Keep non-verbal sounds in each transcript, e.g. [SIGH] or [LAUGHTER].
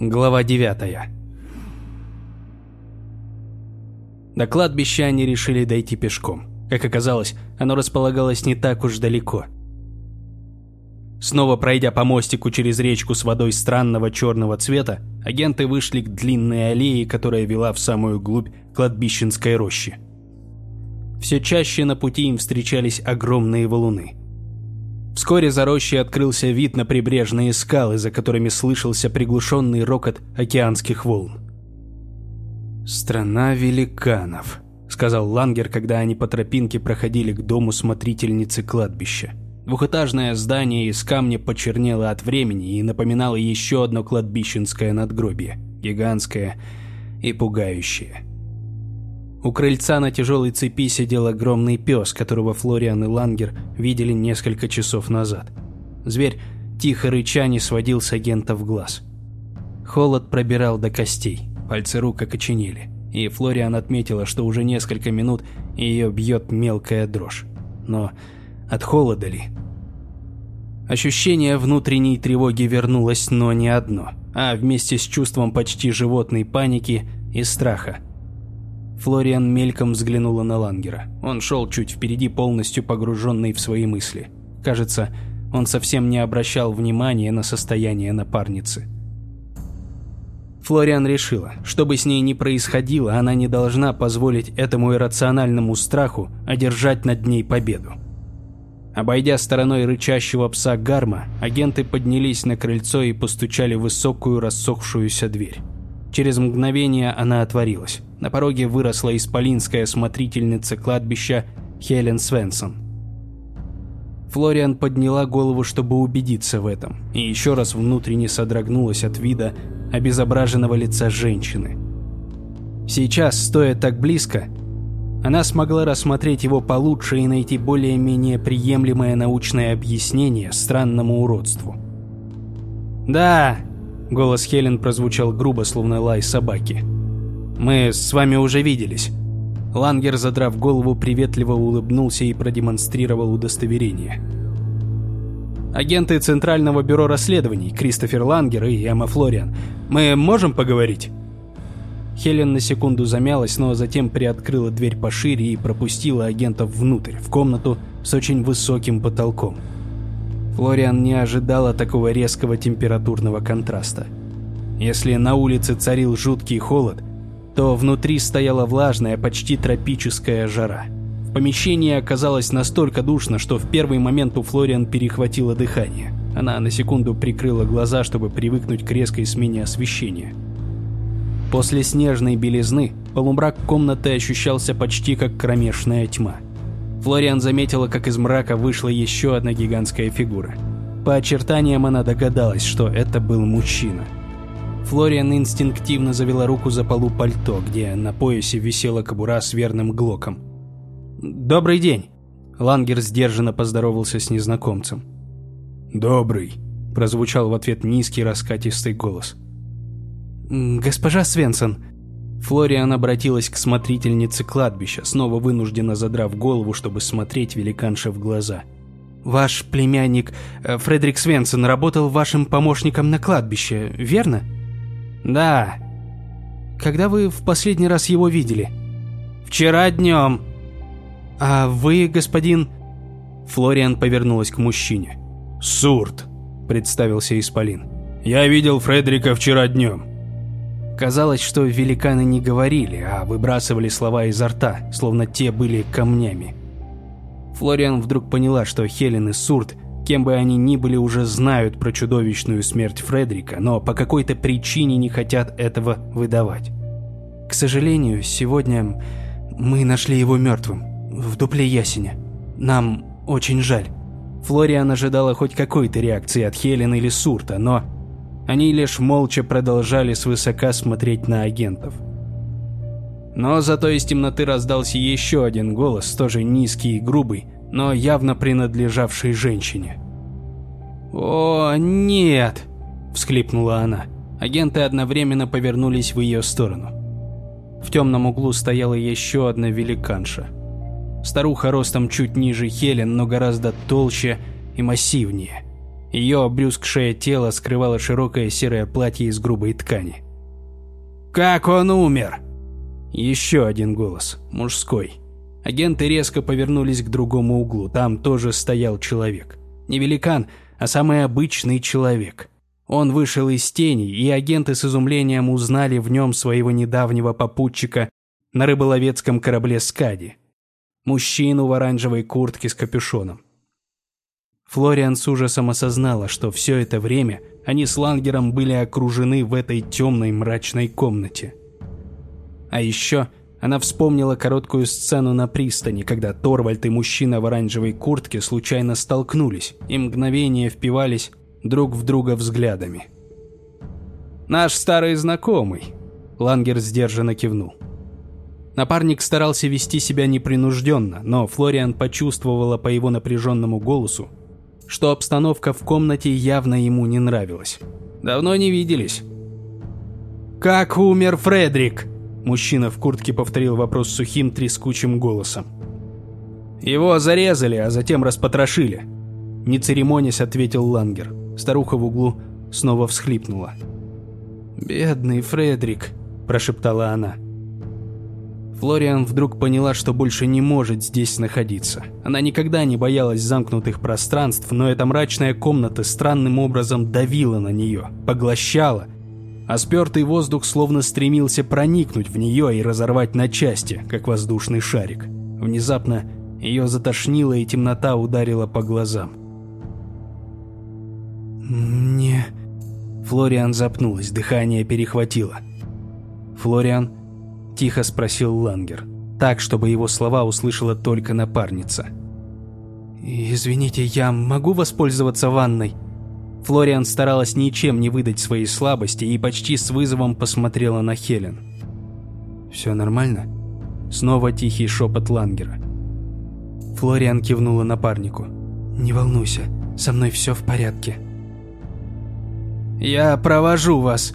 Глава 9 До кладбища они решили дойти пешком. Как оказалось, оно располагалось не так уж далеко. Снова пройдя по мостику через речку с водой странного черного цвета, агенты вышли к длинной аллее, которая вела в самую глубь кладбищенской рощи. Все чаще на пути им встречались огромные валуны. Вскоре за рощей открылся вид на прибрежные скалы, за которыми слышался приглушенный рокот океанских волн. «Страна великанов», — сказал Лангер, когда они по тропинке проходили к дому смотрительницы кладбища. Двухэтажное здание из камня почернело от времени и напоминало еще одно кладбищенское надгробие, гигантское и пугающее. У крыльца на тяжелой цепи сидел огромный пес, которого Флориан и Лангер видели несколько часов назад. Зверь, тихо рыча, не сводил с агента в глаз. Холод пробирал до костей, пальцы рук окоченели, и Флориан отметила, что уже несколько минут ее бьет мелкая дрожь. Но от холода ли? Ощущение внутренней тревоги вернулось, но не одно, а вместе с чувством почти животной паники и страха – Флориан мельком взглянула на Лангера. Он шел чуть впереди, полностью погруженный в свои мысли. Кажется, он совсем не обращал внимания на состояние напарницы. Флориан решила, что бы с ней ни происходило, она не должна позволить этому иррациональному страху одержать над ней победу. Обойдя стороной рычащего пса Гарма, агенты поднялись на крыльцо и постучали в высокую рассохшуюся дверь. Через мгновение она отворилась. На пороге выросла исполинская смотрительница кладбища Хелен Свенсон. Флориан подняла голову, чтобы убедиться в этом, и еще раз внутренне содрогнулась от вида обезображенного лица женщины. Сейчас, стоя так близко, она смогла рассмотреть его получше и найти более-менее приемлемое научное объяснение странному уродству. «Да, Голос Хелен прозвучал грубо, словно лай собаки. «Мы с вами уже виделись». Лангер, задрав голову, приветливо улыбнулся и продемонстрировал удостоверение. «Агенты Центрального бюро расследований, Кристофер Лангер и Эмма Флориан. Мы можем поговорить?» Хелен на секунду замялась, но затем приоткрыла дверь пошире и пропустила агентов внутрь, в комнату с очень высоким потолком. Флориан не ожидала такого резкого температурного контраста. Если на улице царил жуткий холод, то внутри стояла влажная, почти тропическая жара. В помещении оказалось настолько душно, что в первый момент у Флориан перехватило дыхание. Она на секунду прикрыла глаза, чтобы привыкнуть к резкой смене освещения. После снежной белизны полумрак комнаты ощущался почти как кромешная тьма – Флориан заметила, как из мрака вышла еще одна гигантская фигура. По очертаниям она догадалась, что это был мужчина. Флориан инстинктивно завела руку за полу пальто, где на поясе висела кобура с верным глоком. «Добрый день!» Лангер сдержанно поздоровался с незнакомцем. «Добрый», – прозвучал в ответ низкий раскатистый голос. «Госпожа Свенсон», Флориан обратилась к смотрительнице кладбища, снова вынужденно задрав голову, чтобы смотреть великанше в глаза. «Ваш племянник э, Фредерик Свенсон работал вашим помощником на кладбище, верно?» «Да». «Когда вы в последний раз его видели?» «Вчера днем». «А вы, господин...» Флориан повернулась к мужчине. «Сурт», — представился Исполин. «Я видел Фредерика вчера днем. Казалось, что великаны не говорили, а выбрасывали слова изо рта, словно те были камнями. Флориан вдруг поняла, что Хелен и Сурт, кем бы они ни были, уже знают про чудовищную смерть Фредерика, но по какой-то причине не хотят этого выдавать. К сожалению, сегодня мы нашли его мертвым, в дупле ясеня. Нам очень жаль. Флориан ожидала хоть какой-то реакции от Хелен или Сурта, но они лишь молча продолжали свысока смотреть на агентов. Но зато из темноты раздался еще один голос, тоже низкий и грубый, но явно принадлежавший женщине. «О, нет!» – всхлипнула она. Агенты одновременно повернулись в ее сторону. В темном углу стояла еще одна великанша. Старуха ростом чуть ниже Хелен, но гораздо толще и массивнее. Ее обрюзгшее тело скрывало широкое серое платье из грубой ткани. «Как он умер?» Еще один голос, мужской. Агенты резко повернулись к другому углу, там тоже стоял человек. Не великан, а самый обычный человек. Он вышел из тени, и агенты с изумлением узнали в нем своего недавнего попутчика на рыболовецком корабле «Скади». Мужчину в оранжевой куртке с капюшоном. Флориан с ужасом осознала, что все это время они с Лангером были окружены в этой темной мрачной комнате. А еще она вспомнила короткую сцену на пристани, когда Торвальд и мужчина в оранжевой куртке случайно столкнулись и мгновение впивались друг в друга взглядами. «Наш старый знакомый», — Лангер сдержанно кивнул. Напарник старался вести себя непринужденно, но Флориан почувствовала по его напряженному голосу, что обстановка в комнате явно ему не нравилась. Давно не виделись. «Как умер Фредрик?» Мужчина в куртке повторил вопрос сухим трескучим голосом. «Его зарезали, а затем распотрошили», – не церемонясь ответил Лангер. Старуха в углу снова всхлипнула. «Бедный Фредрик», – прошептала она. Флориан вдруг поняла, что больше не может здесь находиться. Она никогда не боялась замкнутых пространств, но эта мрачная комната странным образом давила на нее, поглощала, а спертый воздух словно стремился проникнуть в нее и разорвать на части, как воздушный шарик. Внезапно ее затошнило и темнота ударила по глазам. «Мне...» Флориан запнулась, дыхание перехватило. «Флориан...» Тихо спросил Лангер, так, чтобы его слова услышала только напарница. «Извините, я могу воспользоваться ванной?» Флориан старалась ничем не выдать своей слабости и почти с вызовом посмотрела на Хелен. «Все нормально?» Снова тихий шепот Лангера. Флориан кивнула напарнику. «Не волнуйся, со мной все в порядке». «Я провожу вас»,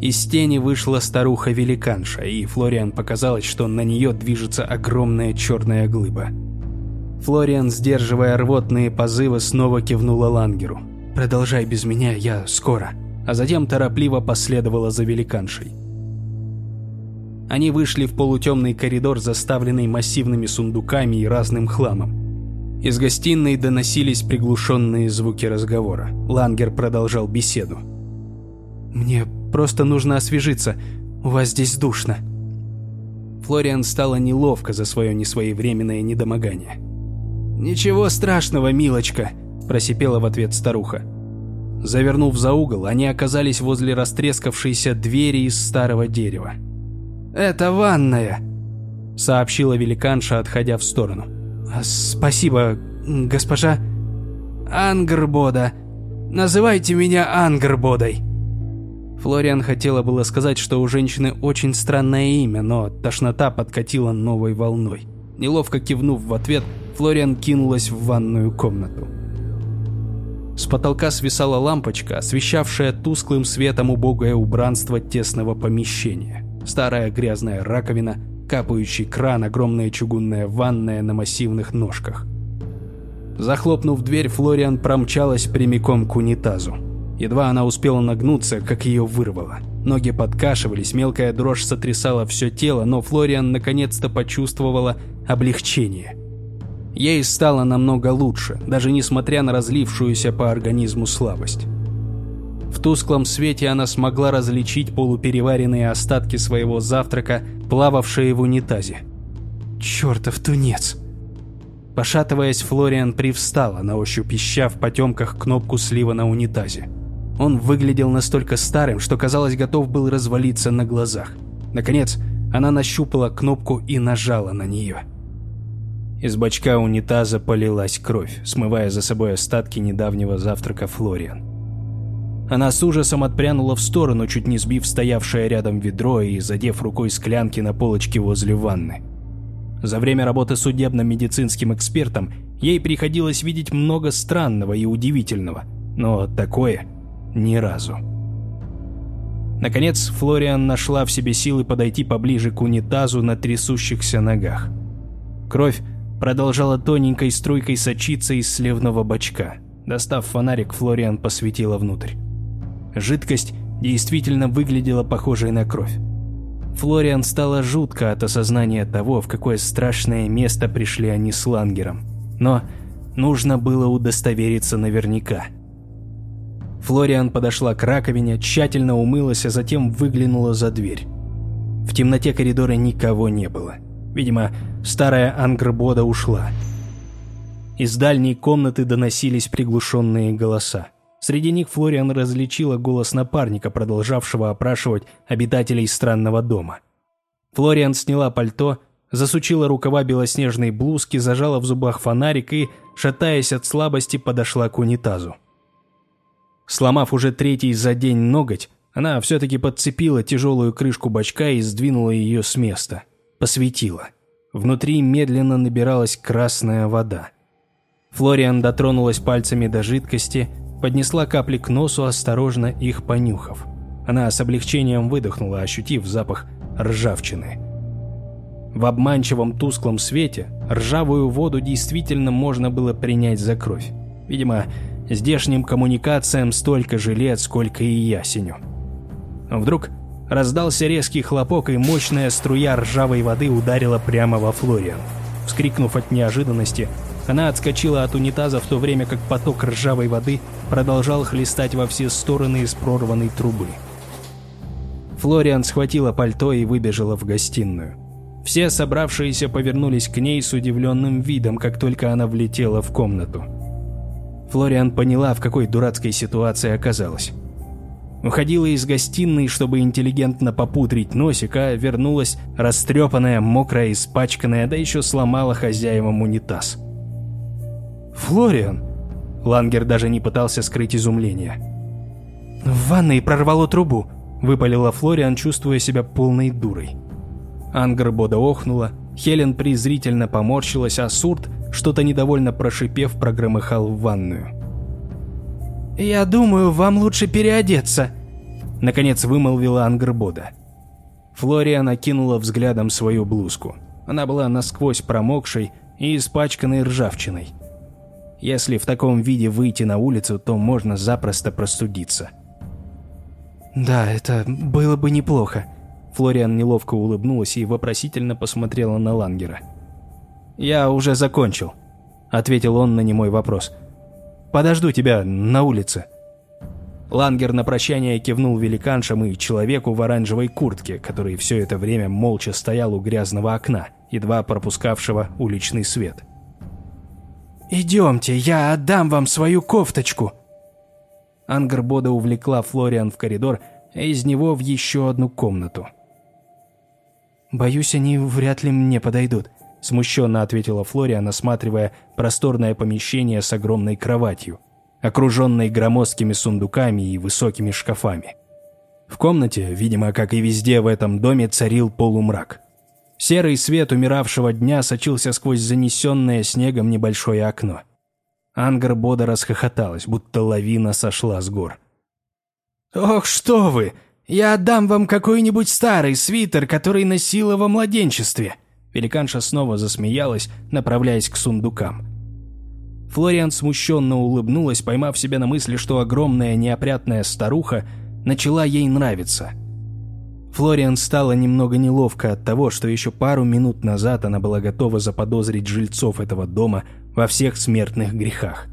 из тени вышла старуха-великанша, и Флориан показалось, что на нее движется огромная черная глыба. Флориан, сдерживая рвотные позывы, снова кивнула Лангеру. «Продолжай без меня, я скоро», а затем торопливо последовала за великаншей. Они вышли в полутемный коридор, заставленный массивными сундуками и разным хламом. Из гостиной доносились приглушенные звуки разговора. Лангер продолжал беседу. «Мне Просто нужно освежиться. У вас здесь душно». Флориан стало неловко за свое несвоевременное недомогание. «Ничего страшного, милочка», – просипела в ответ старуха. Завернув за угол, они оказались возле растрескавшейся двери из старого дерева. «Это ванная», – сообщила великанша, отходя в сторону. «Спасибо, госпожа...» «Ангрбода. Называйте меня Ангрбодой». Флориан хотела было сказать, что у женщины очень странное имя, но тошнота подкатила новой волной. Неловко кивнув в ответ, Флориан кинулась в ванную комнату. С потолка свисала лампочка, освещавшая тусклым светом убогое убранство тесного помещения. Старая грязная раковина, капающий кран, огромная чугунная ванная на массивных ножках. Захлопнув дверь, Флориан промчалась прямиком к унитазу. Едва она успела нагнуться, как ее вырвало. Ноги подкашивались, мелкая дрожь сотрясала все тело, но Флориан наконец-то почувствовала облегчение. Ей стало намного лучше, даже несмотря на разлившуюся по организму слабость. В тусклом свете она смогла различить полупереваренные остатки своего завтрака, плававшие в унитазе. «Чертов тунец!» Пошатываясь, Флориан привстала, на ощупь ища в потемках кнопку слива на унитазе. Он выглядел настолько старым, что казалось готов был развалиться на глазах. Наконец, она нащупала кнопку и нажала на нее. Из бачка унитаза полилась кровь, смывая за собой остатки недавнего завтрака Флориан. Она с ужасом отпрянула в сторону, чуть не сбив стоявшее рядом ведро и задев рукой склянки на полочке возле ванны. За время работы судебно-медицинским экспертом ей приходилось видеть много странного и удивительного, но такое ни разу. Наконец, Флориан нашла в себе силы подойти поближе к унитазу на трясущихся ногах. Кровь продолжала тоненькой струйкой сочиться из сливного бачка. Достав фонарик, Флориан посветила внутрь. Жидкость действительно выглядела похожей на кровь. Флориан стало жутко от осознания того, в какое страшное место пришли они с Лангером. Но нужно было удостовериться наверняка. Флориан подошла к раковине, тщательно умылась, а затем выглянула за дверь. В темноте коридора никого не было. Видимо, старая Ангрбода ушла. Из дальней комнаты доносились приглушенные голоса. Среди них Флориан различила голос напарника, продолжавшего опрашивать обитателей странного дома. Флориан сняла пальто, засучила рукава белоснежной блузки, зажала в зубах фонарик и, шатаясь от слабости, подошла к унитазу. Сломав уже третий за день ноготь, она все-таки подцепила тяжелую крышку бачка и сдвинула ее с места. Посветила. Внутри медленно набиралась красная вода. Флориан дотронулась пальцами до жидкости, поднесла капли к носу, осторожно их понюхав. Она с облегчением выдохнула, ощутив запах ржавчины. В обманчивом тусклом свете ржавую воду действительно можно было принять за кровь. Видимо, здешним коммуникациям столько же лет, сколько и ясеню. Вдруг раздался резкий хлопок, и мощная струя ржавой воды ударила прямо во Флориан. Вскрикнув от неожиданности, она отскочила от унитаза в то время, как поток ржавой воды продолжал хлестать во все стороны из прорванной трубы. Флориан схватила пальто и выбежала в гостиную. Все собравшиеся повернулись к ней с удивленным видом, как только она влетела в комнату. Флориан поняла, в какой дурацкой ситуации оказалась. Уходила из гостиной, чтобы интеллигентно попудрить носик, а вернулась растрепанная, мокрая, испачканная, да еще сломала хозяевам унитаз. «Флориан!» Лангер даже не пытался скрыть изумление. «В ванной прорвало трубу», — выпалила Флориан, чувствуя себя полной дурой. Ангар Бода охнула, Хелен презрительно поморщилась, а Сурт, что-то недовольно прошипев, прогромыхал в ванную. «Я думаю, вам лучше переодеться», — наконец вымолвила Ангрбода. Флориан окинула взглядом свою блузку. Она была насквозь промокшей и испачканной ржавчиной. Если в таком виде выйти на улицу, то можно запросто простудиться. «Да, это было бы неплохо», — Флориан неловко улыбнулась и вопросительно посмотрела на Лангера. «Я уже закончил», — ответил он на немой вопрос. «Подожду тебя на улице». Лангер на прощание кивнул великаншам и человеку в оранжевой куртке, который все это время молча стоял у грязного окна, едва пропускавшего уличный свет. «Идемте, я отдам вам свою кофточку!» Ангербода увлекла Флориан в коридор, а из него в еще одну комнату. «Боюсь, они вряд ли мне подойдут», – смущенно ответила Флориан, осматривая просторное помещение с огромной кроватью, окруженной громоздкими сундуками и высокими шкафами. В комнате, видимо, как и везде в этом доме, царил полумрак – Серый свет умиравшего дня сочился сквозь занесенное снегом небольшое окно. Ангар бодро расхохоталась, будто лавина сошла с гор. «Ох, что вы! Я отдам вам какой-нибудь старый свитер, который носила во младенчестве!» Великанша снова засмеялась, направляясь к сундукам. Флориан смущенно улыбнулась, поймав себя на мысли, что огромная неопрятная старуха начала ей нравиться – Флориан стало немного неловко от того, что еще пару минут назад она была готова заподозрить жильцов этого дома во всех смертных грехах.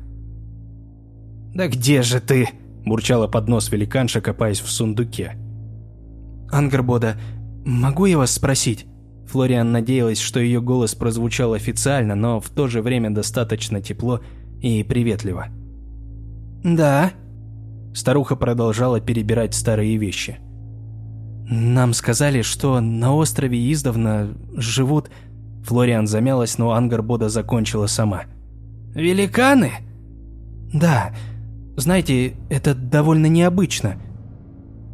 «Да где же ты?» – бурчала под нос великанша, копаясь в сундуке. «Ангербода, могу я вас спросить?» Флориан надеялась, что ее голос прозвучал официально, но в то же время достаточно тепло и приветливо. «Да». Старуха продолжала перебирать старые вещи. «Нам сказали, что на острове издавна живут...» Флориан замялась, но Ангарбода закончила сама. «Великаны?» «Да. Знаете, это довольно необычно».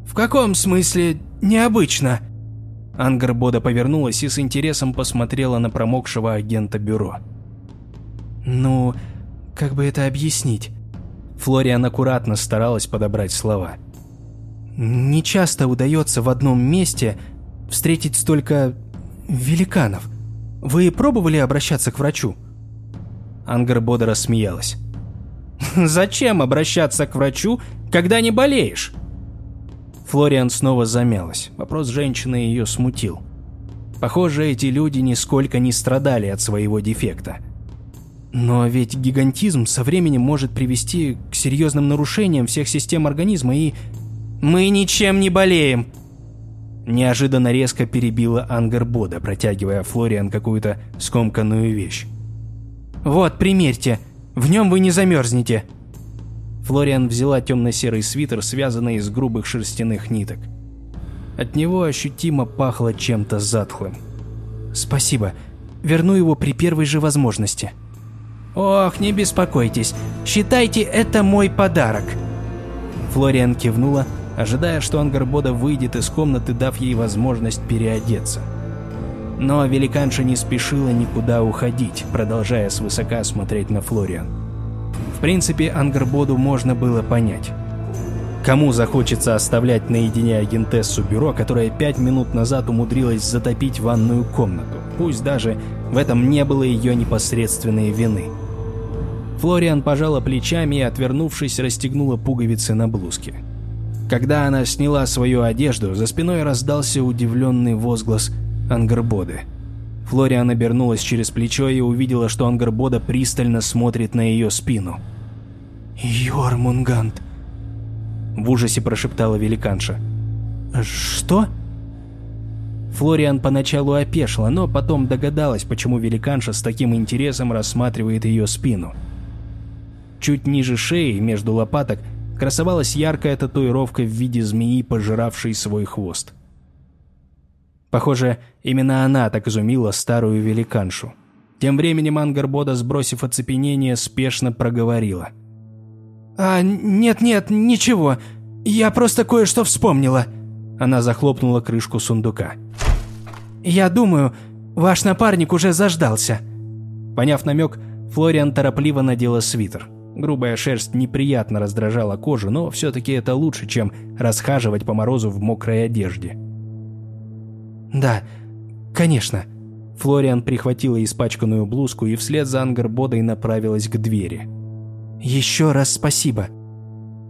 «В каком смысле необычно?» Ангарбода повернулась и с интересом посмотрела на промокшего агента бюро. «Ну, как бы это объяснить?» Флориан аккуратно старалась подобрать слова. Не часто удается в одном месте встретить столько великанов. Вы пробовали обращаться к врачу? Ангар бодро рассмеялась. Зачем обращаться к врачу, когда не болеешь? Флориан снова замялась. Вопрос женщины ее смутил. Похоже, эти люди нисколько не страдали от своего дефекта. Но ведь гигантизм со временем может привести к серьезным нарушениям всех систем организма и... «Мы ничем не болеем!» Неожиданно резко перебила Ангербода, протягивая Флориан какую-то скомканную вещь. «Вот, примерьте, в нем вы не замерзнете!» Флориан взяла темно-серый свитер, связанный из грубых шерстяных ниток. От него ощутимо пахло чем-то затхлым. «Спасибо. Верну его при первой же возможности». «Ох, не беспокойтесь. Считайте, это мой подарок». Флориан кивнула, ожидая, что Ангарбода выйдет из комнаты, дав ей возможность переодеться. Но великанша не спешила никуда уходить, продолжая свысока смотреть на Флориан. Принципе, Ангарбоду можно было понять. Кому захочется оставлять наедине агентессу бюро, которая пять минут назад умудрилась затопить ванную комнату, пусть даже в этом не было ее непосредственной вины. Флориан пожала плечами и, отвернувшись, расстегнула пуговицы на блузке. Когда она сняла свою одежду, за спиной раздался удивленный возглас Ангарбоды. Флориан обернулась через плечо и увидела, что Ангарбода пристально смотрит на ее спину. «Йормунгант!» В ужасе прошептала великанша. «Что?» Флориан поначалу опешила, но потом догадалась, почему великанша с таким интересом рассматривает ее спину. Чуть ниже шеи, между лопаток, красовалась яркая татуировка в виде змеи, пожиравшей свой хвост. Похоже, именно она так изумила старую великаншу. Тем временем Ангарбода, сбросив оцепенение, спешно проговорила – «А, нет-нет, ничего. Я просто кое-что вспомнила». Она захлопнула крышку сундука. «Я думаю, ваш напарник уже заждался». Поняв намек, Флориан торопливо надела свитер. Грубая шерсть неприятно раздражала кожу, но все-таки это лучше, чем расхаживать по морозу в мокрой одежде. «Да, конечно». Флориан прихватила испачканную блузку и вслед за Ангарбодой направилась к двери. Еще раз спасибо.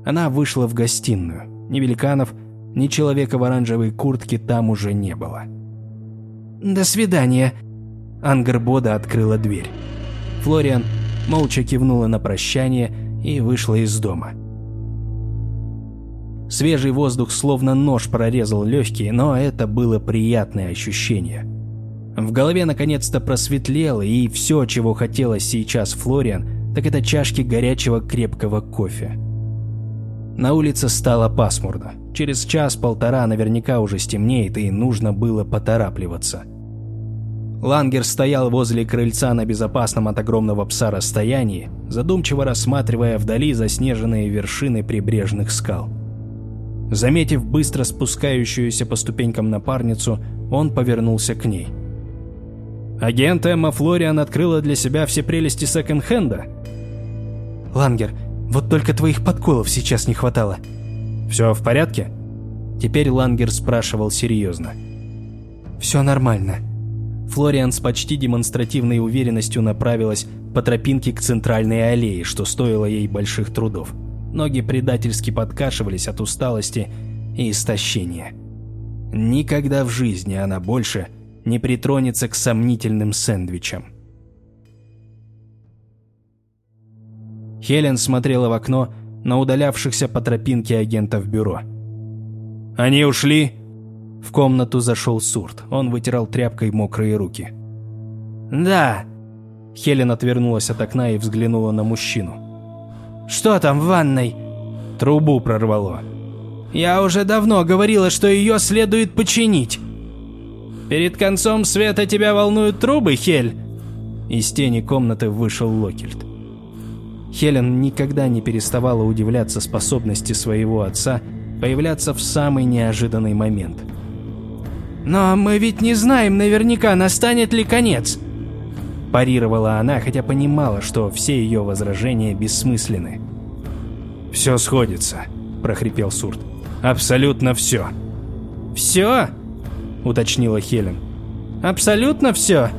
Она вышла в гостиную. Ни великанов, ни человека в оранжевой куртке там уже не было. «До свидания». Ангербода открыла дверь. Флориан молча кивнула на прощание и вышла из дома. Свежий воздух словно нож прорезал легкие, но это было приятное ощущение. В голове наконец-то просветлело, и все, чего хотелось сейчас Флориан, так это чашки горячего крепкого кофе. На улице стало пасмурно. Через час-полтора наверняка уже стемнеет, и нужно было поторапливаться. Лангер стоял возле крыльца на безопасном от огромного пса расстоянии, задумчиво рассматривая вдали заснеженные вершины прибрежных скал. Заметив быстро спускающуюся по ступенькам напарницу, он повернулся к ней. Агент Эмма Флориан открыла для себя все прелести секонд-хенда. «Лангер, вот только твоих подколов сейчас не хватало». «Все в порядке?» Теперь Лангер спрашивал серьезно. «Все нормально». Флориан с почти демонстративной уверенностью направилась по тропинке к центральной аллее, что стоило ей больших трудов. Ноги предательски подкашивались от усталости и истощения. Никогда в жизни она больше не притронется к сомнительным сэндвичам. Хелен смотрела в окно на удалявшихся по тропинке агентов бюро. «Они ушли?» В комнату зашел Сурт. Он вытирал тряпкой мокрые руки. «Да». Хелен отвернулась от окна и взглянула на мужчину. «Что там в ванной?» Трубу прорвало. «Я уже давно говорила, что ее следует починить». «Перед концом света тебя волнуют трубы, Хель?» Из тени комнаты вышел Локельд. Хелен никогда не переставала удивляться способности своего отца появляться в самый неожиданный момент. «Но мы ведь не знаем наверняка, настанет ли конец!» Парировала она, хотя понимала, что все ее возражения бессмысленны. «Все сходится», – прохрипел Сурт. «Абсолютно все». «Все?» – уточнила Хелен. «Абсолютно все?»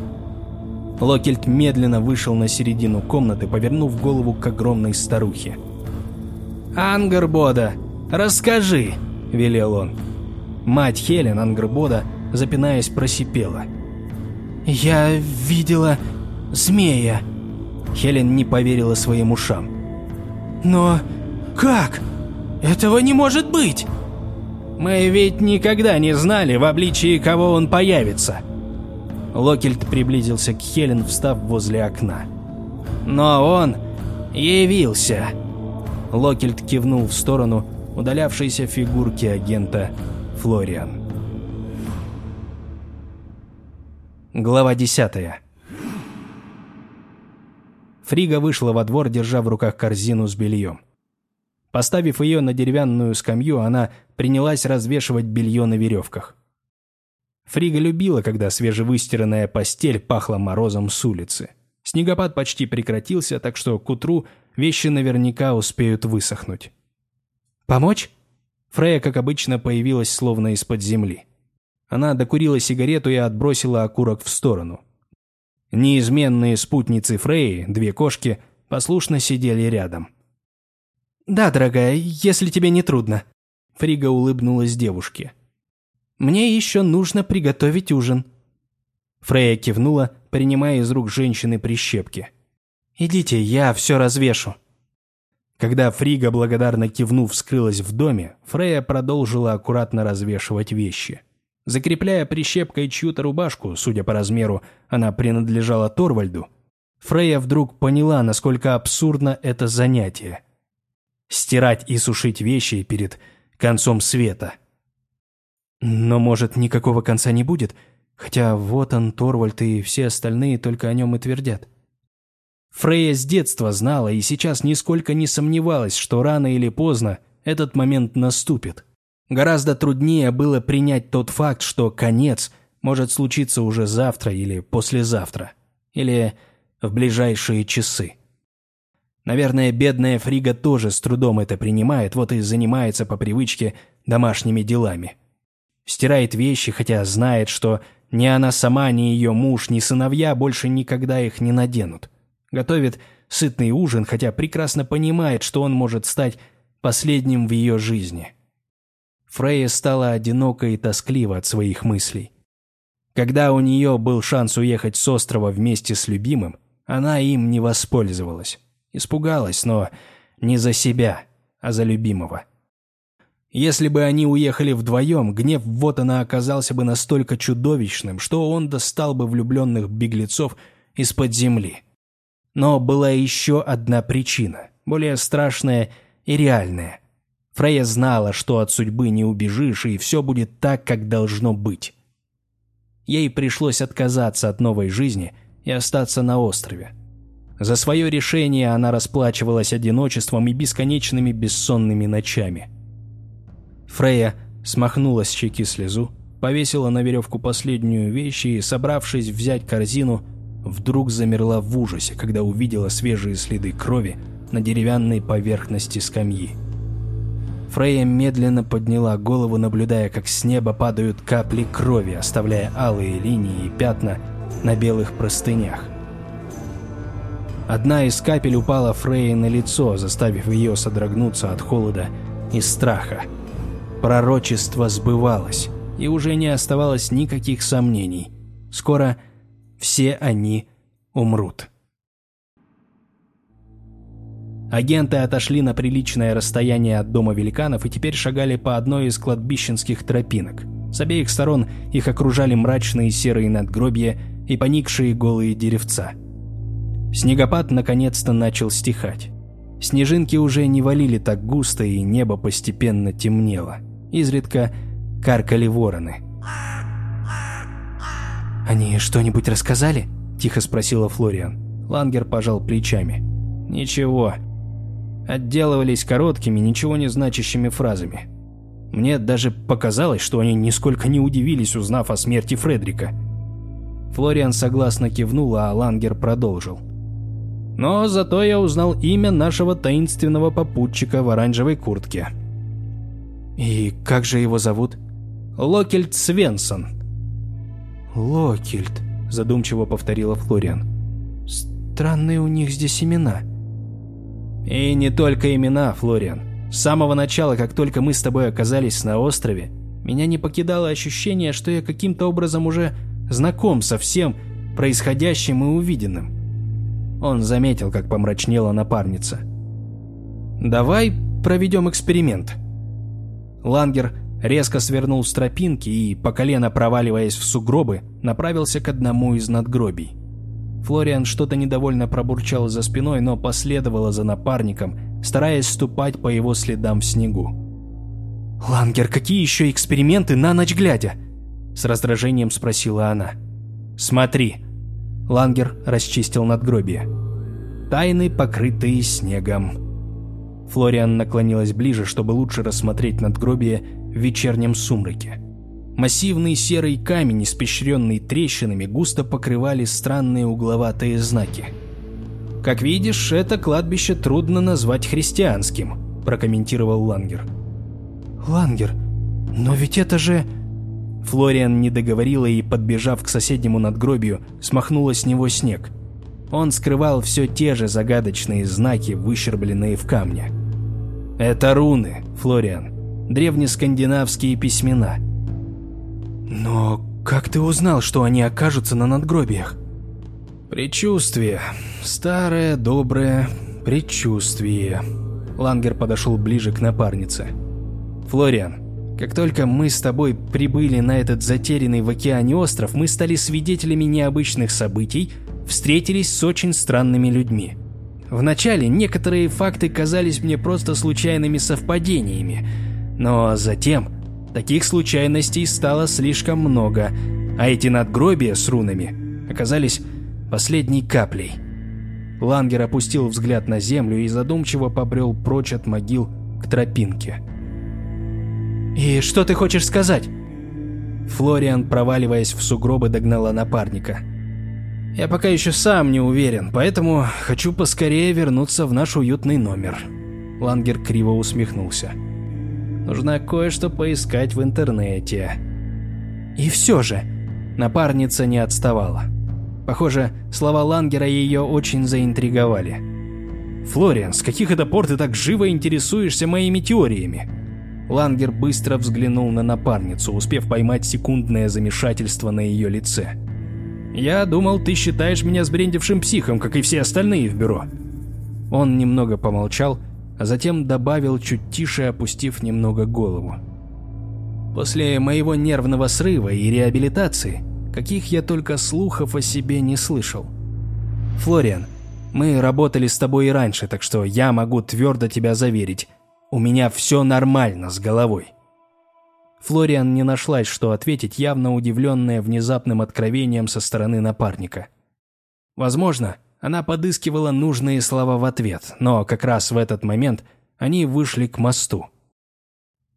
Локельт медленно вышел на середину комнаты, повернув голову к огромной старухе. «Ангербода, расскажи!» – велел он. Мать Хелен Ангербода, запинаясь, просипела. «Я видела змея!» Хелен не поверила своим ушам. «Но как? Этого не может быть!» «Мы ведь никогда не знали, в обличии кого он появится!» Локельт приблизился к Хелен, встав возле окна. «Но он явился!» Локельт кивнул в сторону удалявшейся фигурки агента Флориан. Глава 10 Фрига вышла во двор, держа в руках корзину с бельем. Поставив ее на деревянную скамью, она принялась развешивать белье на веревках. Фрига любила, когда свежевыстиранная постель пахла морозом с улицы. Снегопад почти прекратился, так что к утру вещи наверняка успеют высохнуть. «Помочь?» Фрея, как обычно, появилась словно из-под земли. Она докурила сигарету и отбросила окурок в сторону. Неизменные спутницы Фреи, две кошки, послушно сидели рядом. «Да, дорогая, если тебе не трудно». Фрига улыбнулась девушке. Мне еще нужно приготовить ужин». Фрея кивнула, принимая из рук женщины прищепки. «Идите, я все развешу». Когда Фрига, благодарно кивнув, скрылась в доме, Фрея продолжила аккуратно развешивать вещи. Закрепляя прищепкой чью-то рубашку, судя по размеру, она принадлежала Торвальду, Фрея вдруг поняла, насколько абсурдно это занятие. Стирать и сушить вещи перед концом света – но, может, никакого конца не будет? Хотя вот он, Торвальд и все остальные только о нем и твердят. Фрейя с детства знала и сейчас нисколько не сомневалась, что рано или поздно этот момент наступит. Гораздо труднее было принять тот факт, что конец может случиться уже завтра или послезавтра. Или в ближайшие часы. Наверное, бедная Фрига тоже с трудом это принимает, вот и занимается по привычке домашними делами. Стирает вещи, хотя знает, что ни она сама, ни ее муж, ни сыновья больше никогда их не наденут. Готовит сытный ужин, хотя прекрасно понимает, что он может стать последним в ее жизни. Фрейя стала одинока и тосклива от своих мыслей. Когда у нее был шанс уехать с острова вместе с любимым, она им не воспользовалась. Испугалась, но не за себя, а за любимого. Если бы они уехали вдвоем, гнев вот она оказался бы настолько чудовищным, что он достал бы влюбленных беглецов из-под земли. Но была еще одна причина, более страшная и реальная. Фрейя знала, что от судьбы не убежишь, и все будет так, как должно быть. Ей пришлось отказаться от новой жизни и остаться на острове. За свое решение она расплачивалась одиночеством и бесконечными бессонными ночами – Фрея смахнула с щеки слезу, повесила на веревку последнюю вещь и, собравшись взять корзину, вдруг замерла в ужасе, когда увидела свежие следы крови на деревянной поверхности скамьи. Фрея медленно подняла голову, наблюдая, как с неба падают капли крови, оставляя алые линии и пятна на белых простынях. Одна из капель упала Фрейе на лицо, заставив ее содрогнуться от холода и страха. Пророчество сбывалось, и уже не оставалось никаких сомнений. Скоро все они умрут. Агенты отошли на приличное расстояние от дома великанов и теперь шагали по одной из кладбищенских тропинок. С обеих сторон их окружали мрачные серые надгробья и поникшие голые деревца. Снегопад наконец-то начал стихать. Снежинки уже не валили так густо, и небо постепенно темнело изредка каркали вороны. «Они что-нибудь рассказали?» – тихо спросила Флориан. Лангер пожал плечами. «Ничего. Отделывались короткими, ничего не значащими фразами. Мне даже показалось, что они нисколько не удивились, узнав о смерти Фредрика». Флориан согласно кивнула, а Лангер продолжил. «Но зато я узнал имя нашего таинственного попутчика в оранжевой куртке. «И как же его зовут?» «Локельд Свенсон». «Локельд», – задумчиво повторила Флориан. Странные у них здесь имена. И не только имена, Флориан. С самого начала, как только мы с тобой оказались на острове, меня не покидало ощущение, что я каким-то образом уже знаком со всем происходящим и увиденным. Он заметил, как помрачнела напарница. «Давай проведем эксперимент». Лангер резко свернул с тропинки и, по колено проваливаясь в сугробы, направился к одному из надгробий. Флориан что-то недовольно пробурчал за спиной, но последовала за напарником, стараясь ступать по его следам в снегу. «Лангер, какие еще эксперименты на ночь глядя?» С раздражением спросила она. «Смотри». Лангер расчистил надгробие. «Тайны, покрытые снегом». Флориан наклонилась ближе, чтобы лучше рассмотреть надгробие в вечернем сумраке. Массивный серый камень, испещренный трещинами, густо покрывали странные угловатые знаки. «Как видишь, это кладбище трудно назвать христианским», – прокомментировал Лангер. «Лангер, но ведь это же...» Флориан не договорила и, подбежав к соседнему надгробию, смахнула с него снег. Он скрывал все те же загадочные знаки, выщербленные в камне. «Это руны, Флориан. Древнескандинавские письмена». «Но как ты узнал, что они окажутся на надгробиях?» «Предчувствие. Старое, доброе предчувствие». Лангер подошел ближе к напарнице. «Флориан, как только мы с тобой прибыли на этот затерянный в океане остров, мы стали свидетелями необычных событий, встретились с очень странными людьми. Вначале некоторые факты казались мне просто случайными совпадениями, но затем таких случайностей стало слишком много, а эти надгробия с рунами оказались последней каплей. Лангер опустил взгляд на землю и задумчиво побрел прочь от могил к тропинке. «И что ты хочешь сказать?» Флориан, проваливаясь в сугробы, догнала напарника. «Я пока еще сам не уверен, поэтому хочу поскорее вернуться в наш уютный номер». Лангер криво усмехнулся. «Нужно кое-что поискать в интернете». «И все же...» Напарница не отставала. Похоже, слова Лангера ее очень заинтриговали. «Флориан, с каких это пор ты так живо интересуешься моими теориями?» Лангер быстро взглянул на напарницу, успев поймать секундное замешательство на ее лице. «Я думал, ты считаешь меня сбрендившим психом, как и все остальные в бюро». Он немного помолчал, а затем добавил чуть тише, опустив немного голову. «После моего нервного срыва и реабилитации, каких я только слухов о себе не слышал. Флориан, мы работали с тобой и раньше, так что я могу твердо тебя заверить, у меня все нормально с головой». Флориан не нашлась, что ответить, явно удивленная внезапным откровением со стороны напарника. Возможно, она подыскивала нужные слова в ответ, но как раз в этот момент они вышли к мосту.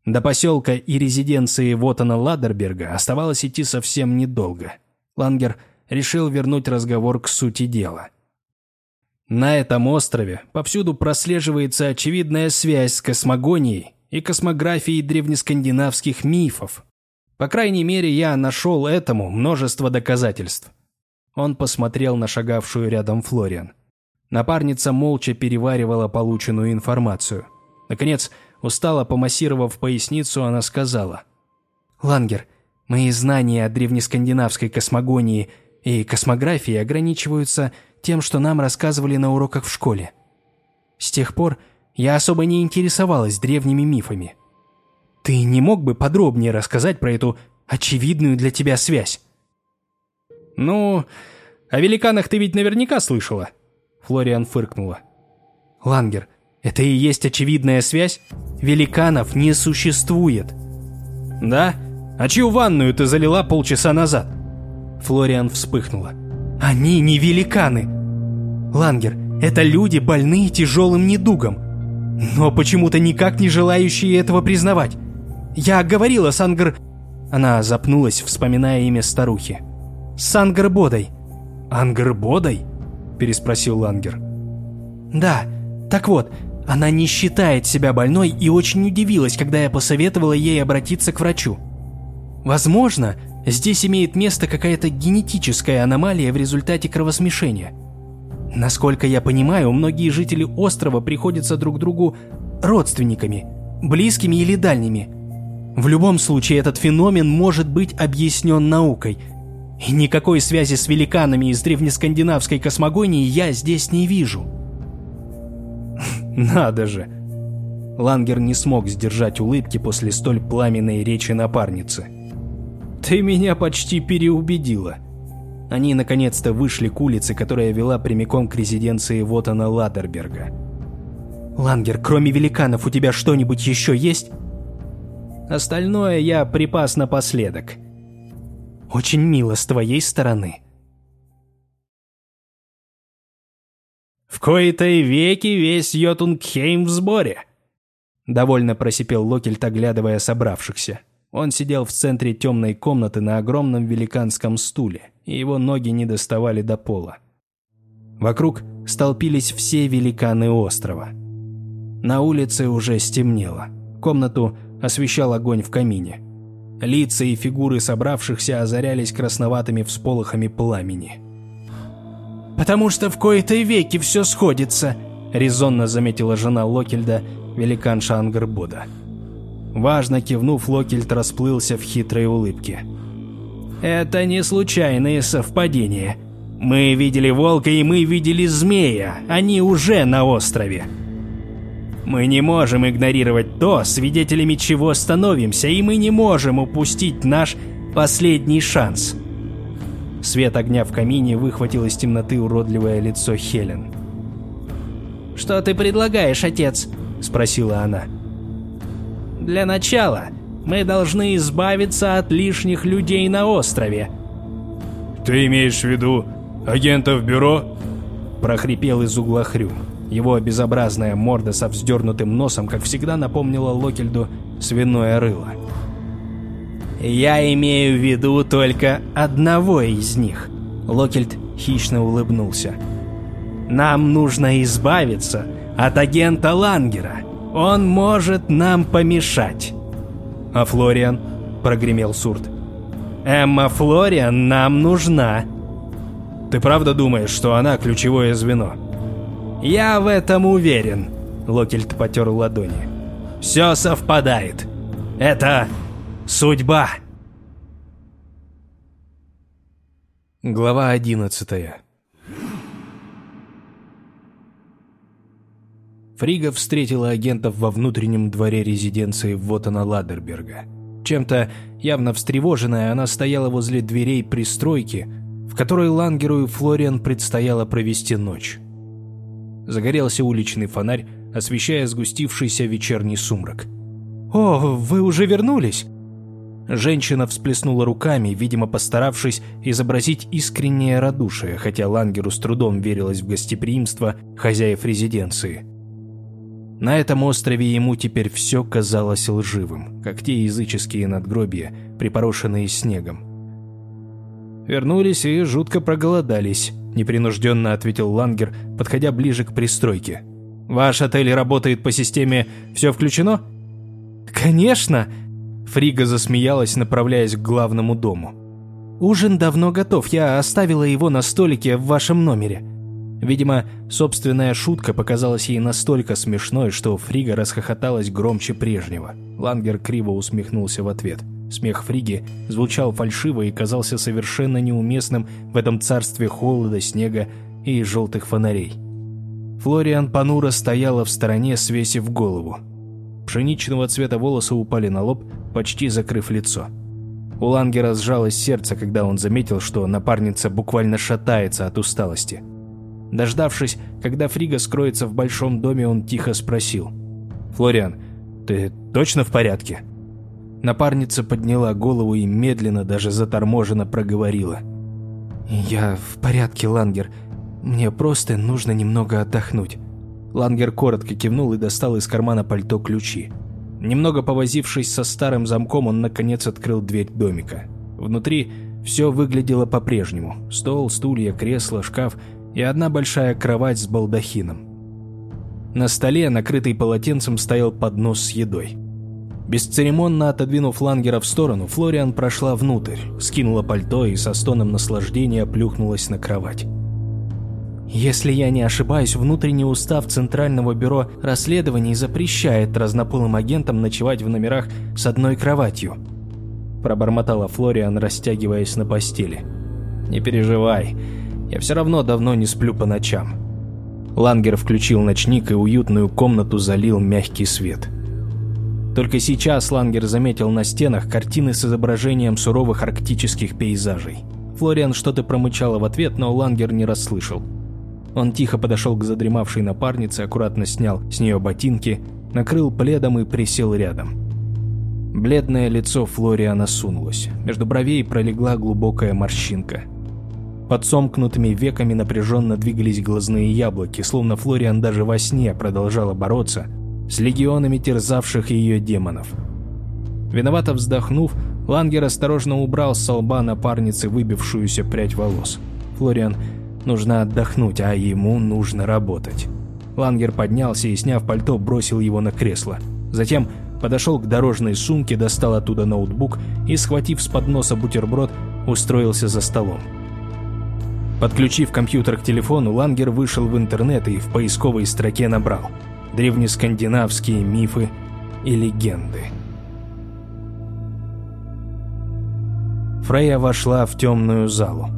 До поселка и резиденции Вотана Ладерберга оставалось идти совсем недолго. Лангер решил вернуть разговор к сути дела. На этом острове повсюду прослеживается очевидная связь с космогонией и космографией древнескандинавских мифов. По крайней мере, я нашел этому множество доказательств. Он посмотрел на шагавшую рядом Флориан. Напарница молча переваривала полученную информацию. Наконец, устало помассировав поясницу, она сказала. «Лангер, мои знания о древнескандинавской космогонии и космографии ограничиваются тем, что нам рассказывали на уроках в школе. С тех пор я особо не интересовалась древними мифами. Ты не мог бы подробнее рассказать про эту очевидную для тебя связь? Ну, о великанах ты ведь наверняка слышала. Флориан фыркнула. Лангер, это и есть очевидная связь? Великанов не существует. Да? А чью ванную ты залила полчаса назад? Флориан вспыхнула. Они не великаны. Лангер, это люди, больные тяжелым недугом но почему-то никак не желающие этого признавать. Я говорила с Ангр... Она запнулась, вспоминая имя старухи. С Ангрбодой. Ангрбодой? Переспросил Лангер. Да, так вот, она не считает себя больной и очень удивилась, когда я посоветовала ей обратиться к врачу. Возможно, здесь имеет место какая-то генетическая аномалия в результате кровосмешения. Насколько я понимаю, многие жители острова приходятся друг другу родственниками, близкими или дальними. В любом случае, этот феномен может быть объяснен наукой. И никакой связи с великанами из древнескандинавской космогонии я здесь не вижу. [LAUGHS] Надо же. Лангер не смог сдержать улыбки после столь пламенной речи напарницы. Ты меня почти переубедила. Они наконец-то вышли к улице, которая вела прямиком к резиденции Вотана Ладерберга. «Лангер, кроме великанов у тебя что-нибудь еще есть?» «Остальное я припас напоследок». «Очень мило с твоей стороны». «В кои-то веки весь Йотунгхейм в сборе», — довольно просипел Локельт, оглядывая собравшихся. Он сидел в центре темной комнаты на огромном великанском стуле, и его ноги не доставали до пола. Вокруг столпились все великаны острова. На улице уже стемнело. Комнату освещал огонь в камине. Лица и фигуры собравшихся озарялись красноватыми всполохами пламени. «Потому что в кои-то веки все сходится», — резонно заметила жена Локельда, великанша Ангербуда. Важно кивнув, Локельд расплылся в хитрой улыбке. «Это не случайные совпадения. Мы видели волка и мы видели змея. Они уже на острове. Мы не можем игнорировать то, свидетелями чего становимся, и мы не можем упустить наш последний шанс». Свет огня в камине выхватил из темноты уродливое лицо Хелен. «Что ты предлагаешь, отец?» – спросила она. Для начала мы должны избавиться от лишних людей на острове. Ты имеешь в виду агентов бюро? прохрипел из угла Хрю. Его безобразная морда со вздернутым носом, как всегда, напомнила Локельду свиное рыло. «Я имею в виду только одного из них», — Локельд хищно улыбнулся. «Нам нужно избавиться от агента Лангера. Он может нам помешать. А Флориан? Прогремел Сурт. Эмма Флориан нам нужна. Ты правда думаешь, что она ключевое звено? Я в этом уверен. Локельт потер ладони. Все совпадает. Это судьба. Глава одиннадцатая. Фрига встретила агентов во внутреннем дворе резиденции Вотана Ладерберга. Чем-то явно встревоженная, она стояла возле дверей пристройки, в которой Лангеру и Флориан предстояло провести ночь. Загорелся уличный фонарь, освещая сгустившийся вечерний сумрак. «О, вы уже вернулись?» Женщина всплеснула руками, видимо, постаравшись изобразить искреннее радушие, хотя Лангеру с трудом верилось в гостеприимство хозяев резиденции. На этом острове ему теперь все казалось лживым, как те языческие надгробия, припорошенные снегом. «Вернулись и жутко проголодались», – непринужденно ответил Лангер, подходя ближе к пристройке. «Ваш отель работает по системе «все включено»?» «Конечно!» Фрига засмеялась, направляясь к главному дому. «Ужин давно готов, я оставила его на столике в вашем номере». Видимо, собственная шутка показалась ей настолько смешной, что Фрига расхохоталась громче прежнего. Лангер криво усмехнулся в ответ. Смех Фриги звучал фальшиво и казался совершенно неуместным в этом царстве холода, снега и желтых фонарей. Флориан понуро стояла в стороне, свесив голову. Пшеничного цвета волосы упали на лоб, почти закрыв лицо. У Лангера сжалось сердце, когда он заметил, что напарница буквально шатается от усталости – Дождавшись, когда Фрига скроется в большом доме, он тихо спросил. «Флориан, ты точно в порядке?» Напарница подняла голову и медленно, даже заторможенно проговорила. «Я в порядке, Лангер. Мне просто нужно немного отдохнуть». Лангер коротко кивнул и достал из кармана пальто ключи. Немного повозившись со старым замком, он наконец открыл дверь домика. Внутри все выглядело по-прежнему. Стол, стулья, кресло, шкаф и одна большая кровать с балдахином. На столе, накрытый полотенцем, стоял поднос с едой. Бесцеремонно отодвинув Лангера в сторону, Флориан прошла внутрь, скинула пальто и со стоном наслаждения плюхнулась на кровать. Если я не ошибаюсь, внутренний устав Центрального бюро расследований запрещает разнополым агентам ночевать в номерах с одной кроватью. Пробормотала Флориан, растягиваясь на постели. Не переживай, я все равно давно не сплю по ночам. Лангер включил ночник и уютную комнату залил мягкий свет. Только сейчас Лангер заметил на стенах картины с изображением суровых арктических пейзажей. Флориан что-то промычала в ответ, но Лангер не расслышал. Он тихо подошел к задремавшей напарнице, аккуратно снял с нее ботинки, накрыл пледом и присел рядом. Бледное лицо Флориана сунулось. Между бровей пролегла глубокая морщинка. Под сомкнутыми веками напряженно двигались глазные яблоки, словно Флориан даже во сне продолжала бороться с легионами терзавших ее демонов. Виновато вздохнув, Лангер осторожно убрал с лба напарницы выбившуюся прядь волос. Флориан нужно отдохнуть, а ему нужно работать. Лангер поднялся и, сняв пальто, бросил его на кресло. Затем подошел к дорожной сумке, достал оттуда ноутбук и, схватив с подноса бутерброд, устроился за столом. Подключив компьютер к телефону, Лангер вышел в интернет и в поисковой строке набрал «Древнескандинавские мифы и легенды». Фрейя вошла в темную залу.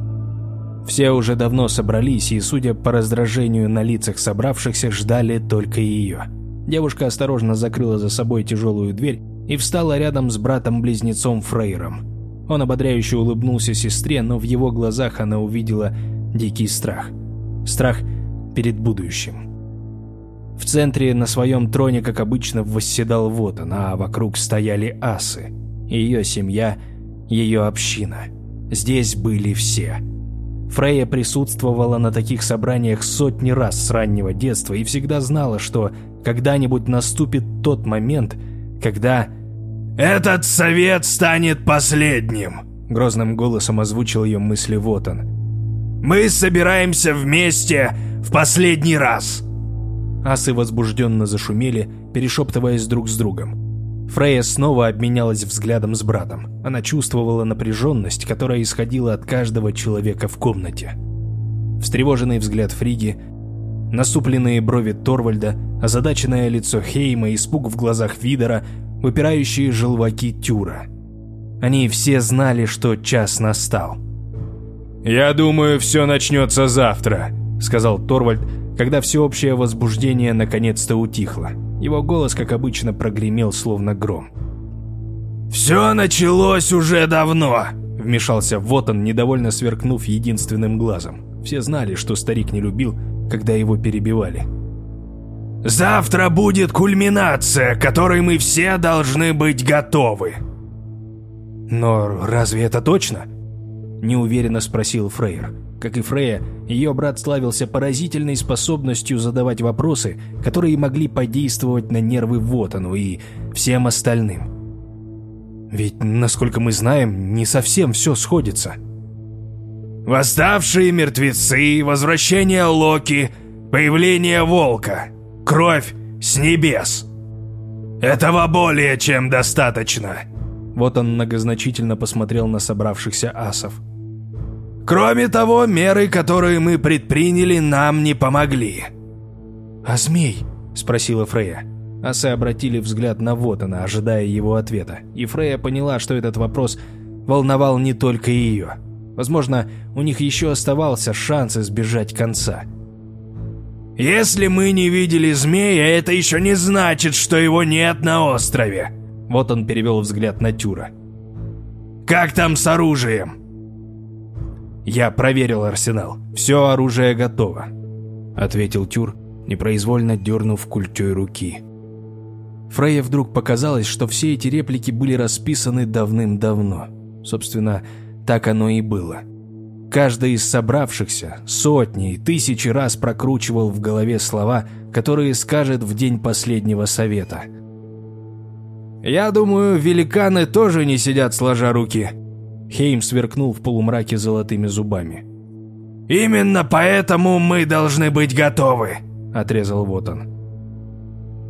Все уже давно собрались и, судя по раздражению на лицах собравшихся, ждали только ее. Девушка осторожно закрыла за собой тяжелую дверь и встала рядом с братом-близнецом Фрейром. Он ободряюще улыбнулся сестре, но в его глазах она увидела дикий страх. Страх перед будущим. В центре на своем троне, как обычно, восседал Вотан, а вокруг стояли асы. Ее семья, ее община. Здесь были все. Фрейя присутствовала на таких собраниях сотни раз с раннего детства и всегда знала, что когда-нибудь наступит тот момент, когда... «Этот совет станет последним!» Грозным голосом озвучил ее мысли Вотан. «Мы собираемся вместе в последний раз!» Асы возбужденно зашумели, перешептываясь друг с другом. Фрейя снова обменялась взглядом с братом. Она чувствовала напряженность, которая исходила от каждого человека в комнате. Встревоженный взгляд Фриги, насупленные брови Торвальда, озадаченное лицо Хейма, испуг в глазах Видера, выпирающие желваки Тюра. Они все знали, что час настал. «Я думаю, все начнется завтра», — сказал Торвальд, когда всеобщее возбуждение наконец-то утихло. Его голос, как обычно, прогремел словно гром. «Все началось уже давно!» Вмешался Вотан, недовольно сверкнув единственным глазом. Все знали, что старик не любил, когда его перебивали. «Завтра будет кульминация, которой мы все должны быть готовы!» «Но разве это точно?» Неуверенно спросил Фрейер. Как и Фрея, ее брат славился поразительной способностью задавать вопросы, которые могли подействовать на нервы Вотану и всем остальным. Ведь, насколько мы знаем, не совсем все сходится. Восставшие мертвецы, возвращение Локи, появление волка, кровь с небес. Этого более чем достаточно. Вот он многозначительно посмотрел на собравшихся асов. Кроме того, меры, которые мы предприняли, нам не помогли. «А змей?» – спросила Фрея. Асы обратили взгляд на Вотана, ожидая его ответа, и Фрея поняла, что этот вопрос волновал не только ее. Возможно, у них еще оставался шанс избежать конца. «Если мы не видели змея, это еще не значит, что его нет на острове!» Вот он перевел взгляд на Тюра. «Как там с оружием?» «Я проверил арсенал. Все оружие готово», — ответил Тюр, непроизвольно дернув культей руки. Фрейя вдруг показалось, что все эти реплики были расписаны давным-давно. Собственно, так оно и было. Каждый из собравшихся сотни и тысячи раз прокручивал в голове слова, которые скажет в день последнего совета. «Я думаю, великаны тоже не сидят сложа руки», Хейм сверкнул в полумраке золотыми зубами. «Именно поэтому мы должны быть готовы», — отрезал Вотан.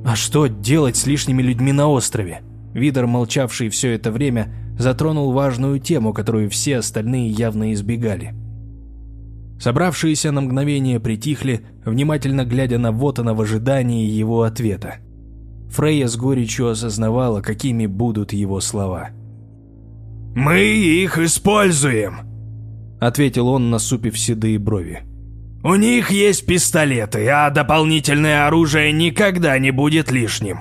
«А что делать с лишними людьми на острове?» Видер, молчавший все это время, затронул важную тему, которую все остальные явно избегали. Собравшиеся на мгновение притихли, внимательно глядя на Вотана в ожидании его ответа. Фрейя с горечью осознавала, какими будут его слова. «Мы их используем», — ответил он, насупив седые брови. «У них есть пистолеты, а дополнительное оружие никогда не будет лишним.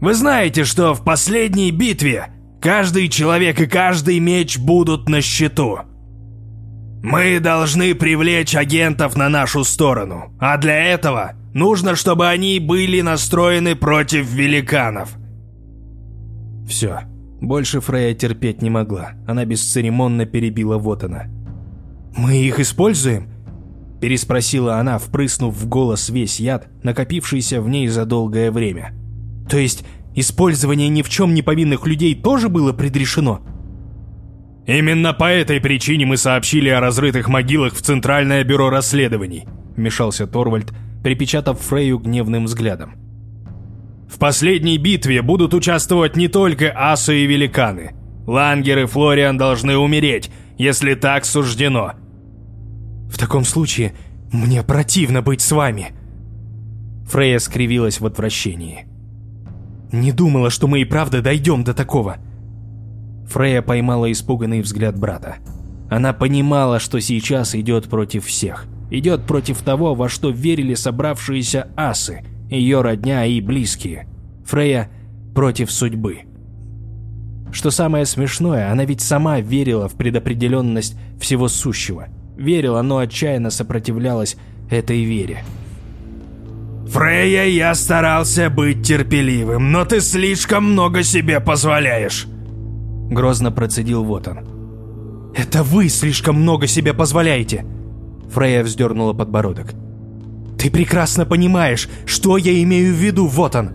Вы знаете, что в последней битве каждый человек и каждый меч будут на счету. Мы должны привлечь агентов на нашу сторону, а для этого нужно, чтобы они были настроены против великанов. Все. Больше Фрея терпеть не могла. Она бесцеремонно перебила Вотана. «Мы их используем?» Переспросила она, впрыснув в голос весь яд, накопившийся в ней за долгое время. «То есть использование ни в чем не повинных людей тоже было предрешено?» «Именно по этой причине мы сообщили о разрытых могилах в Центральное бюро расследований», вмешался Торвальд, припечатав Фрейю гневным взглядом. «В последней битве будут участвовать не только асы и великаны. Лангер и Флориан должны умереть, если так суждено». «В таком случае мне противно быть с вами», Фрейя скривилась в отвращении. «Не думала, что мы и правда дойдем до такого. Фрея поймала испуганный взгляд брата. Она понимала, что сейчас идет против всех. Идет против того, во что верили собравшиеся асы, ее родня и близкие. Фрея против судьбы. Что самое смешное, она ведь сама верила в предопределенность всего сущего. Верила, но отчаянно сопротивлялась этой вере. «Фрея, я старался быть терпеливым, но ты слишком много себе позволяешь. Грозно процедил Вотан. «Это вы слишком много себе позволяете!» Фрея вздернула подбородок. «Ты прекрасно понимаешь, что я имею в виду, Вотан!»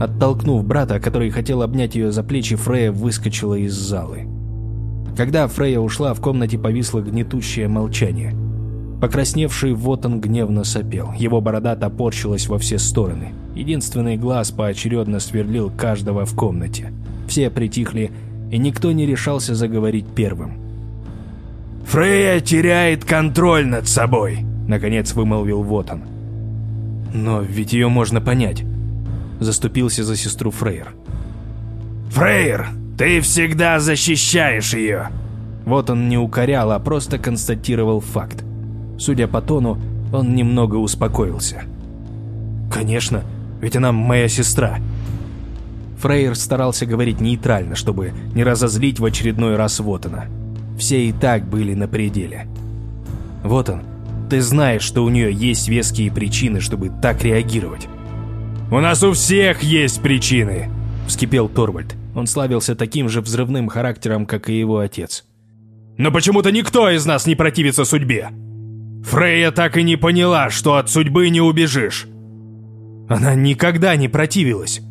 Оттолкнув брата, который хотел обнять ее за плечи, Фрея выскочила из залы. Когда Фрея ушла, в комнате повисло гнетущее молчание. Покрасневший Вотан гневно сопел. Его борода топорщилась во все стороны. Единственный глаз поочередно сверлил каждого в комнате. Все притихли и никто не решался заговорить первым. «Фрея теряет контроль над собой», — наконец вымолвил Вотан. «Но ведь ее можно понять», — заступился за сестру Фрейр. «Фрейр, ты всегда защищаешь ее!» Вот он не укорял, а просто констатировал факт. Судя по тону, он немного успокоился. «Конечно, ведь она моя сестра», Фрейер старался говорить нейтрально, чтобы не разозлить в очередной раз Вотана. Все и так были на пределе. «Вотан, ты знаешь, что у нее есть веские причины, чтобы так реагировать». «У нас у всех есть причины!» – вскипел Торвальд. Он славился таким же взрывным характером, как и его отец. «Но почему-то никто из нас не противится судьбе!» Фрейя так и не поняла, что от судьбы не убежишь. Она никогда не противилась.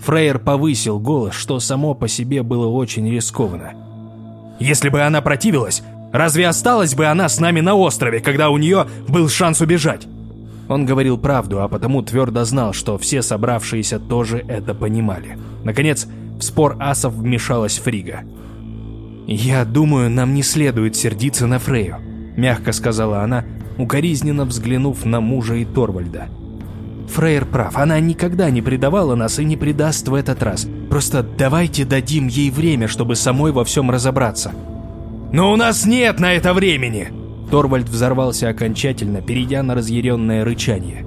Фрейер повысил голос, что само по себе было очень рискованно. «Если бы она противилась, разве осталась бы она с нами на острове, когда у нее был шанс убежать?» Он говорил правду, а потому твердо знал, что все собравшиеся тоже это понимали. Наконец, в спор асов вмешалась Фрига. «Я думаю, нам не следует сердиться на Фрею», — мягко сказала она, укоризненно взглянув на мужа и Торвальда. Фрейер прав, она никогда не предавала нас и не предаст в этот раз. Просто давайте дадим ей время, чтобы самой во всем разобраться. Но у нас нет на это времени! Торвальд взорвался окончательно, перейдя на разъяренное рычание.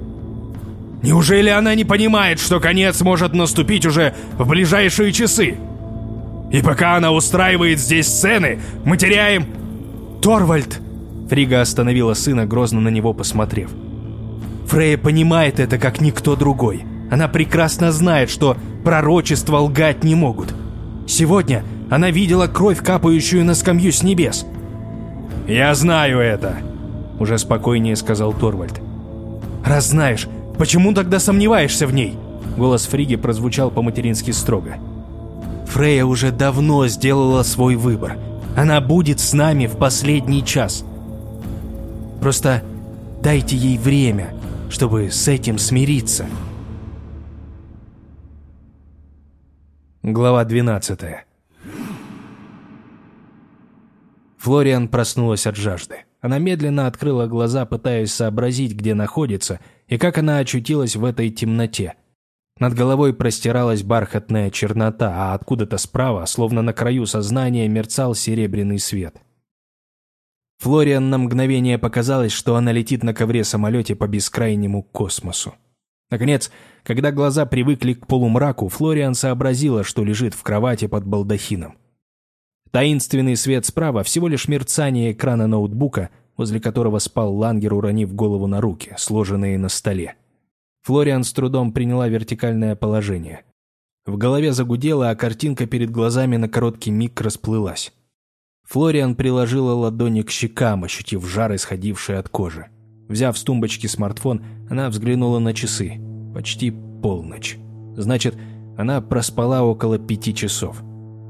Неужели она не понимает, что конец может наступить уже в ближайшие часы? И пока она устраивает здесь сцены, мы теряем... Торвальд! Фрига остановила сына, грозно на него посмотрев. Фрея понимает это как никто другой. Она прекрасно знает, что пророчества лгать не могут. Сегодня она видела кровь, капающую на скамью с небес. «Я знаю это», — уже спокойнее сказал Торвальд. «Раз знаешь, почему тогда сомневаешься в ней?» Голос Фриги прозвучал по-матерински строго. «Фрея уже давно сделала свой выбор. Она будет с нами в последний час. Просто дайте ей время, чтобы с этим смириться. Глава 12 Флориан проснулась от жажды. Она медленно открыла глаза, пытаясь сообразить, где находится, и как она очутилась в этой темноте. Над головой простиралась бархатная чернота, а откуда-то справа, словно на краю сознания, мерцал серебряный свет. Флориан на мгновение показалось, что она летит на ковре-самолете по бескрайнему космосу. Наконец, когда глаза привыкли к полумраку, Флориан сообразила, что лежит в кровати под балдахином. Таинственный свет справа – всего лишь мерцание экрана ноутбука, возле которого спал Лангер, уронив голову на руки, сложенные на столе. Флориан с трудом приняла вертикальное положение. В голове загудело, а картинка перед глазами на короткий миг расплылась. Флориан приложила ладони к щекам, ощутив жар, исходивший от кожи. Взяв с тумбочки смартфон, она взглянула на часы. Почти полночь. Значит, она проспала около пяти часов.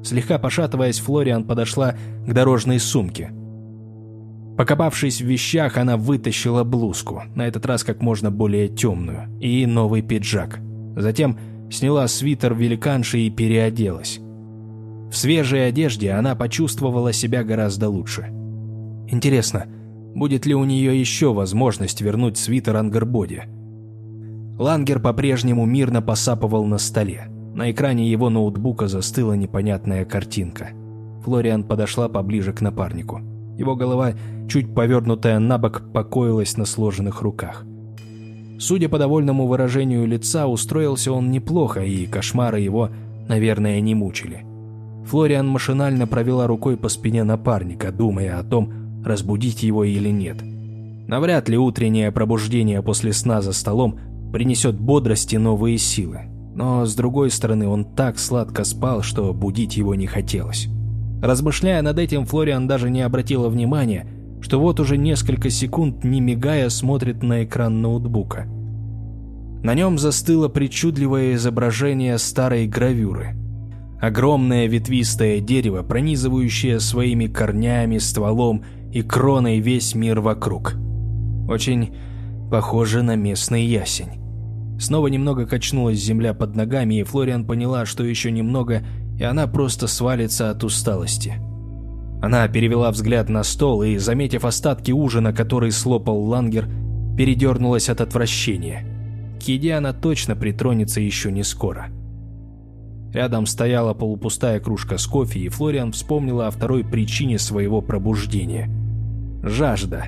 Слегка пошатываясь, Флориан подошла к дорожной сумке. Покопавшись в вещах, она вытащила блузку, на этот раз как можно более темную, и новый пиджак. Затем сняла свитер великанши и переоделась. В свежей одежде она почувствовала себя гораздо лучше. Интересно, будет ли у нее еще возможность вернуть свитер Ангербоди? Лангер по-прежнему мирно посапывал на столе. На экране его ноутбука застыла непонятная картинка. Флориан подошла поближе к напарнику. Его голова, чуть повернутая на бок, покоилась на сложенных руках. Судя по довольному выражению лица, устроился он неплохо, и кошмары его, наверное, не мучили. Флориан машинально провела рукой по спине напарника, думая о том, разбудить его или нет. Навряд ли утреннее пробуждение после сна за столом принесет бодрости новые силы. Но, с другой стороны, он так сладко спал, что будить его не хотелось. Размышляя над этим, Флориан даже не обратила внимания, что вот уже несколько секунд, не мигая, смотрит на экран ноутбука. На нем застыло причудливое изображение старой гравюры. Огромное ветвистое дерево, пронизывающее своими корнями, стволом и кроной весь мир вокруг. Очень похоже на местный ясень. Снова немного качнулась земля под ногами, и Флориан поняла, что еще немного, и она просто свалится от усталости. Она перевела взгляд на стол и, заметив остатки ужина, который слопал Лангер, передернулась от отвращения. К еде она точно притронется еще не скоро. Рядом стояла полупустая кружка с кофе, и Флориан вспомнила о второй причине своего пробуждения. Жажда.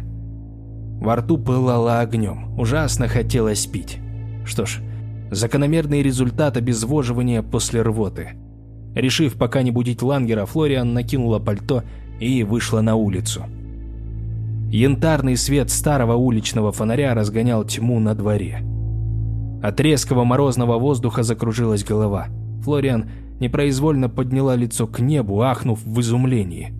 Во рту пылала огнем, ужасно хотелось пить. Что ж, закономерный результат обезвоживания после рвоты. Решив пока не будить Лангера, Флориан накинула пальто и вышла на улицу. Янтарный свет старого уличного фонаря разгонял тьму на дворе. От резкого морозного воздуха закружилась голова. Флориан непроизвольно подняла лицо к небу, ахнув в изумлении.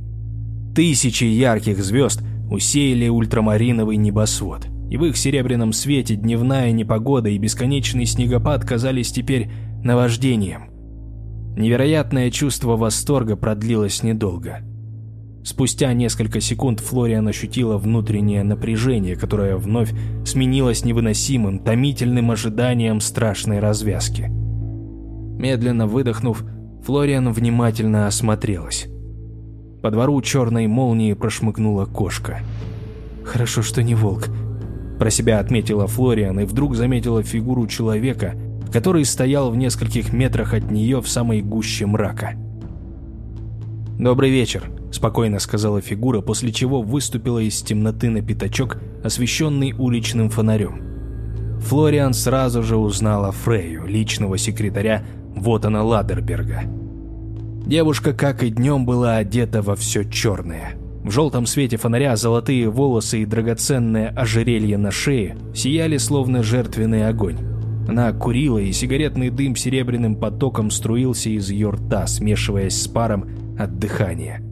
Тысячи ярких звезд усеяли ультрамариновый небосвод и в их серебряном свете дневная непогода и бесконечный снегопад казались теперь наваждением. Невероятное чувство восторга продлилось недолго. Спустя несколько секунд Флориан ощутила внутреннее напряжение, которое вновь сменилось невыносимым, томительным ожиданием страшной развязки. Медленно выдохнув, Флориан внимательно осмотрелась. По двору черной молнии прошмыгнула кошка. «Хорошо, что не волк», про себя отметила Флориан и вдруг заметила фигуру человека, который стоял в нескольких метрах от нее в самой гуще мрака. «Добрый вечер», – спокойно сказала фигура, после чего выступила из темноты на пятачок, освещенный уличным фонарем. Флориан сразу же узнала Фрейю, личного секретаря Вотана Ладерберга. Девушка, как и днем, была одета во все черное – в желтом свете фонаря золотые волосы и драгоценное ожерелье на шее сияли словно жертвенный огонь. Она курила, и сигаретный дым серебряным потоком струился из ее рта, смешиваясь с паром от дыхания.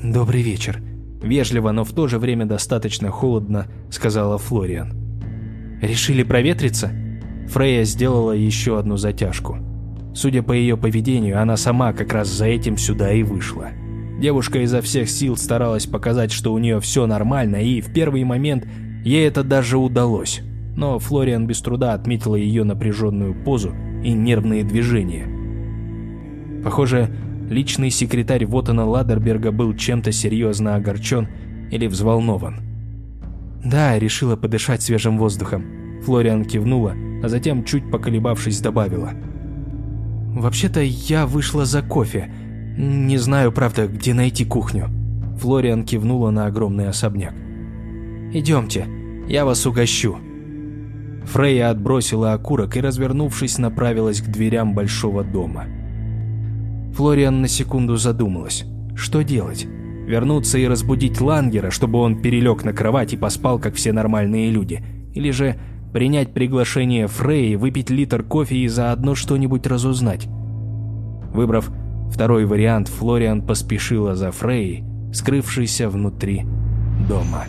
«Добрый вечер», — вежливо, но в то же время достаточно холодно, сказала Флориан. «Решили проветриться?» Фрея сделала еще одну затяжку. Судя по ее поведению, она сама как раз за этим сюда и вышла. Девушка изо всех сил старалась показать, что у нее все нормально, и в первый момент ей это даже удалось. Но Флориан без труда отметила ее напряженную позу и нервные движения. Похоже, личный секретарь Вотана Ладерберга был чем-то серьезно огорчен или взволнован. «Да, решила подышать свежим воздухом», Флориан кивнула, а затем, чуть поколебавшись, добавила. «Вообще-то я вышла за кофе. Не знаю, правда, где найти кухню». Флориан кивнула на огромный особняк. «Идемте, я вас угощу». Фрейя отбросила окурок и, развернувшись, направилась к дверям большого дома. Флориан на секунду задумалась. Что делать? Вернуться и разбудить Лангера, чтобы он перелег на кровать и поспал, как все нормальные люди? Или же принять приглашение Фрей, выпить литр кофе и заодно что-нибудь разузнать. Выбрав второй вариант, Флориан поспешила за Фрей, скрывшейся внутри дома.